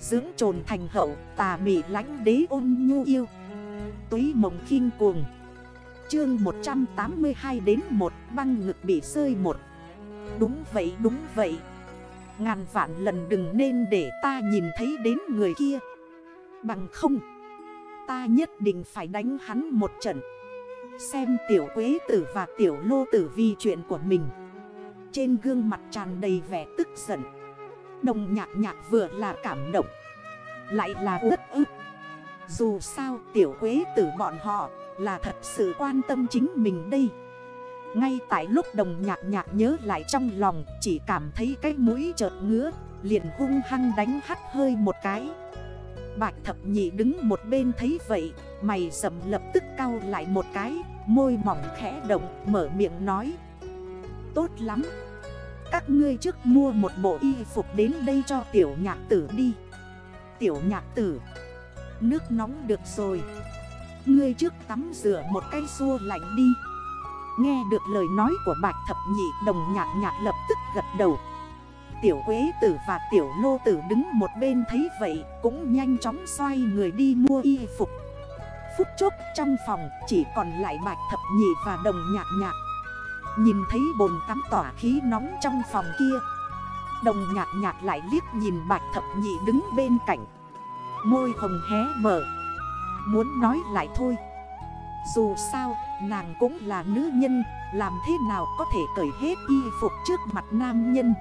Dưỡng trồn thành hậu, tà mị lánh đế ôn nhu yêu. Túy mộng khinh cuồng. Chương 182 đến 1 băng ngực bị rơi một. Đúng vậy đúng vậy. Ngàn vạn lần đừng nên để ta nhìn thấy đến người kia. Bằng không, Ta nhất định phải đánh hắn một trận. Xem tiểu quế tử và tiểu lô tử vì chuyện của mình. Trên gương mặt tràn đầy vẻ tức giận. Đồng nhạc nhạc vừa là cảm động, Lại là rất ức Dù sao tiểu quế tử bọn họ là thật sự quan tâm chính mình đây. Ngay tại lúc đồng nhạc nhạc nhớ lại trong lòng, Chỉ cảm thấy cái mũi chợt ngứa, Liền hung hăng đánh hắt hơi một cái. Bạch thập nhị đứng một bên thấy vậy, Mày sầm lập tức cau lại một cái, Môi mỏng khẽ động, mở miệng nói, Tốt lắm các ngươi trước mua một bộ y phục đến đây cho tiểu nhạc tử đi. Tiểu nhạc tử, Nước nóng được rồi. Ngươi trước tắm rửa một cây xua lạnh đi. Nghe được lời nói của bạch thập nhị, đồng nhạc nhạc lập tức gật đầu. Tiểu quế tử và tiểu lô tử đứng một bên thấy vậy, Cũng nhanh chóng xoay người đi mua y phục. Phút chốc trong phòng, chỉ còn lại bạch thập nhị và đồng nhạc nhạc. Nhìn thấy bồn tắm tỏa khí nóng trong phòng kia. Đồng nhạc nhạc lại liếc nhìn bạch thập nhị đứng bên cạnh. Môi hồng hé mở. Muốn nói lại thôi. Dù sao, nàng cũng là nữ nhân, Làm thế nào có thể cởi hết y phục trước mặt nam nhân?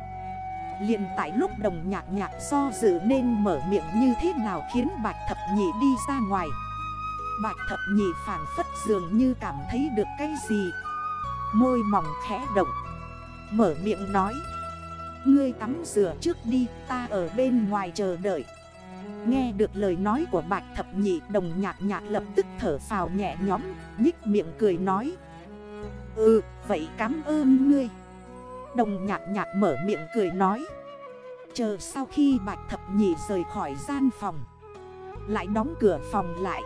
Liền tại lúc đồng nhạc nhạc do dự nên mở miệng như thế nào khiến bạch thập nhị đi ra ngoài. Bạch thập nhị phản phất dường như cảm thấy được cái gì. Môi mỏng khẽ động, Mở miệng nói, Ngươi tắm rửa trước đi, ta ở bên ngoài chờ đợi. Nghe được lời nói của bạch thập nhị, đồng nhạc nhạc lập tức thở phào nhẹ nhóm Nhích miệng cười nói Ừ vậy cảm ơn ngươi. Đồng nhạc nhạc mở miệng cười nói, Chờ sau khi bạch thập nhị rời khỏi gian phòng, Lại đóng cửa phòng lại.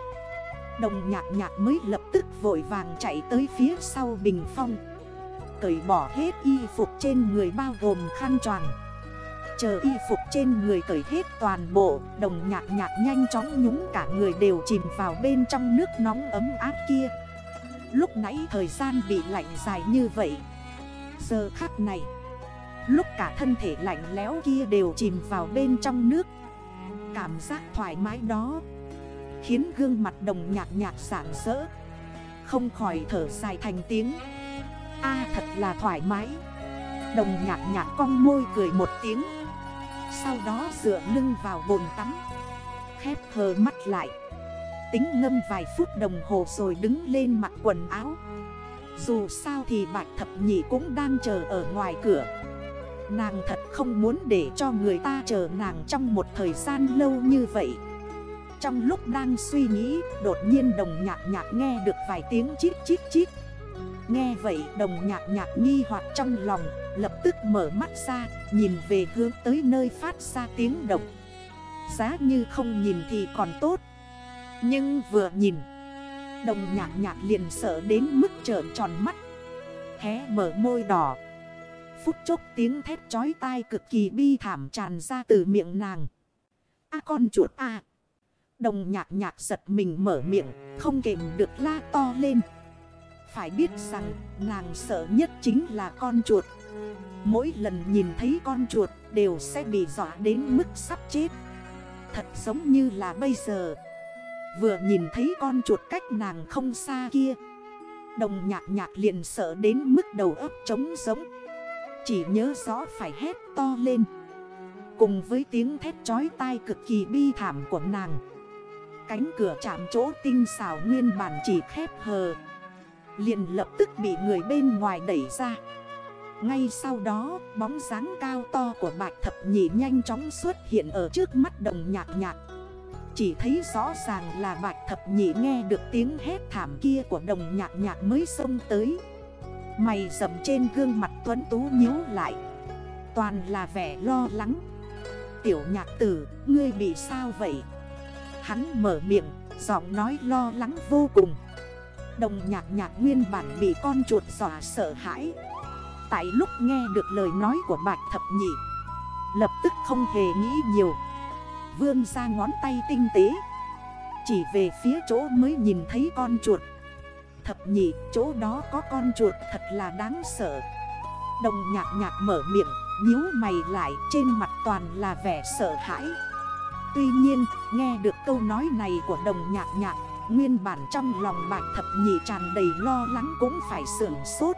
Đồng nhạc nhạc mới lập tức vội vàng chạy tới phía sau bình phong. Cởi bỏ hết y phục trên người bao gồm khăn tròn Chờ y phục trên người cởi hết toàn bộ, Đồng nhạc nhạc nhanh chóng nhúng cả người đều chìm vào bên trong nước nóng ấm áp kia. Lúc nãy thời gian bị lạnh dài như vậy, Giờ khắc này, Lúc cả thân thể lạnh lẽo kia đều chìm vào bên trong nước. Cảm giác thoải mái đó Khiến gương mặt đồng nhạc nhạc sảng rỡ Không khỏi thở dài thành tiếng a thật là thoải mái. Đồng nhạc nhạc cong môi cười một tiếng. Sau đó dựa lưng vào bồn tắm. Khép hờ mắt lại. Tính ngâm vài phút đồng hồ rồi đứng lên mặc quần áo. Dù sao thì bạch thập nhị cũng đang chờ ở ngoài cửa. Nàng thật không muốn để cho người ta chờ nàng trong một thời gian lâu như vậy. Trong lúc đang suy nghĩ, Đột nhiên đồng nhạc nhạc nghe được vài tiếng chít chít chít. Nghe vậy, đồng nhạc nhạc nghi hoặc trong lòng, Lập tức mở mắt ra, Nhìn về hướng tới nơi phát ra tiếng động. Giá như không nhìn thì còn tốt. Nhưng vừa nhìn, Đồng nhạc nhạc liền sợ đến mức trợn tròn mắt, Hé mở môi đỏ. Phút chốc tiếng thét chói tai cực kỳ bi thảm tràn ra từ miệng nàng. A con chuột A. Đồng nhạc nhạc giật mình mở miệng, Không kềm được la to lên. Phải biết rằng, nàng sợ nhất chính là con chuột. Mỗi lần nhìn thấy con chuột đều sẽ bị dọa đến mức sắp chết. Thật giống như là bây giờ. Vừa nhìn thấy con chuột cách nàng không xa kia, Đồng nhạc nhạc liền sợ đến mức đầu ấp trống giống Chỉ nhớ rõ phải hét to lên. Cùng với tiếng thét chói tai cực kỳ bi thảm của nàng, Cánh cửa chạm chỗ tinh xảo nguyên bản chỉ khép hờ. Liền lập tức bị người bên ngoài đẩy ra. Ngay sau đó bóng dáng cao to của bạch thập nhị nhanh chóng xuất hiện ở trước mắt đồng nhạc nhạc. Chỉ thấy rõ ràng là bạch thập nhị nghe được tiếng hét thảm kia của đồng nhạc nhạc mới xông tới. Mày dầm trên gương mặt tuấn tú nhíu lại. Toàn là vẻ lo lắng. Tiểu nhạc tử, ngươi bị sao vậy? Hắn mở miệng, giọng nói lo lắng vô cùng. Đồng nhạc nhạc nguyên bản bị con chuột dọa sợ hãi. Tại lúc nghe được lời nói của bạch thập nhị, Lập tức không hề nghĩ nhiều. Vươn ra ngón tay tinh tế, Chỉ về phía chỗ mới nhìn thấy con chuột. Thập nhị, chỗ đó có con chuột thật là đáng sợ. Đồng nhạc nhạc mở miệng, nhíu mày lại, trên mặt toàn là vẻ sợ hãi. Tuy nhiên, nghe được câu nói này của đồng nhạc nhạc Nguyên bản trong lòng bạch thập nhị tràn đầy lo lắng cũng phải sưởng sốt.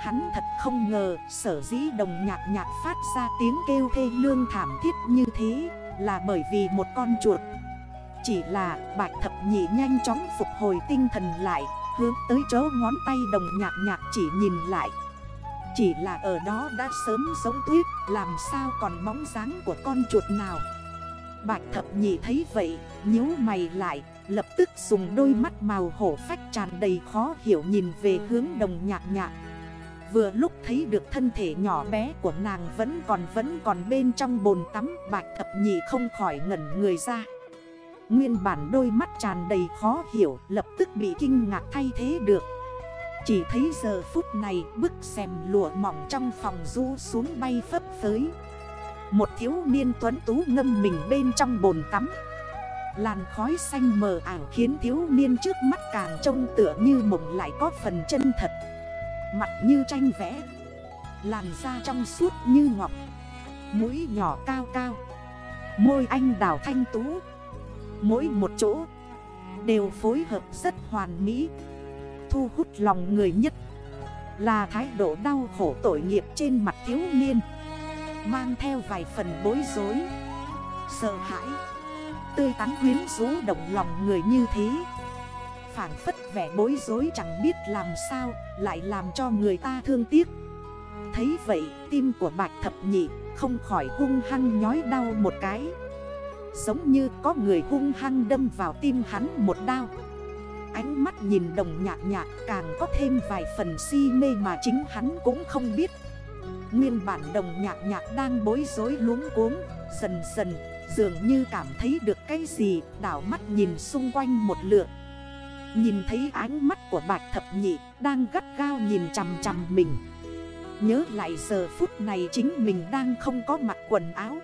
Hắn thật không ngờ, sở dĩ đồng nhạc nhạc phát ra tiếng kêu thê lương thảm thiết như thế Là bởi vì một con chuột. Chỉ là bạch thập nhị nhanh chóng phục hồi tinh thần lại, Hướng tới chỗ ngón tay đồng nhạc nhạc chỉ nhìn lại. Chỉ là ở đó đã sớm giống tuyết, Làm sao còn bóng dáng của con chuột nào? Bạch thập nhị thấy vậy, nhíu mày lại Lập tức dùng đôi mắt màu hổ phách tràn đầy khó hiểu nhìn về hướng đồng nhạc nhạc. Vừa lúc thấy được thân thể nhỏ bé của nàng vẫn còn vẫn còn bên trong bồn tắm, Bạch thập nhị không khỏi ngẩn người ra. Nguyên bản đôi mắt tràn đầy khó hiểu, Lập tức bị kinh ngạc thay thế được. Chỉ thấy giờ phút này, bức xèm lụa mỏng trong phòng du xuống bay phấp phới. Một thiếu niên tuấn tú ngâm mình bên trong bồn tắm. Làn khói xanh mờ ảo khiến thiếu niên trước mắt càng trông tựa như mộng lại có phần chân thật. Mặt như tranh vẽ. Làn da trong suốt như ngọc. Mũi nhỏ cao cao. Môi anh đào thanh tú. Mỗi một chỗ Đều phối hợp rất hoàn mỹ. Thu hút lòng người nhất Là thái độ đau khổ tội nghiệp trên mặt thiếu niên. Mang theo vài phần bối rối, Sợ hãi. Tươi tắn quyến rũ động lòng người như thế. Phản phất vẻ bối rối chẳng biết làm sao, Lại làm cho người ta thương tiếc. Thấy vậy, tim của bạch thập nhị Không khỏi hung hăng nhói đau một cái. Giống như có người hung hăng đâm vào tim hắn một đau Ánh mắt nhìn đồng nhạc nhạc càng có thêm vài phần si mê mà chính hắn cũng không biết. Nguyên bản đồng nhạc nhạc đang bối rối luống cuống, Dần dần dường như cảm thấy được cái gì, Đảo mắt nhìn xung quanh một lượt. Nhìn thấy ánh mắt của bạch thập nhị Đang gắt gao nhìn chằm chằm mình. Nhớ lại giờ phút này chính mình đang không có mặc quần áo.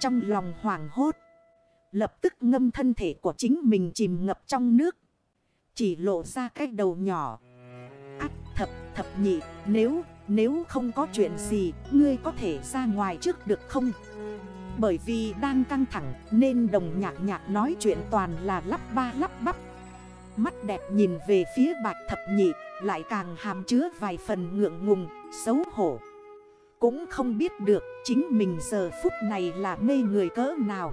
Trong lòng hoảng hốt, Lập tức ngâm thân thể của chính mình chìm ngập trong nước. Chỉ lộ ra cái đầu nhỏ. Ác thập thập nhị, Nếu nếu không có chuyện gì, Ngươi có thể ra ngoài trước được không? Bởi vì đang căng thẳng Nên đồng nhạc nhạc nói chuyện toàn là lắp ba lắp bắp. Mắt đẹp nhìn về phía bạch thập nhị Lại càng hàm chứa vài phần ngượng ngùng, xấu hổ. Cũng không biết được chính mình giờ phút này là mê người cỡ nào.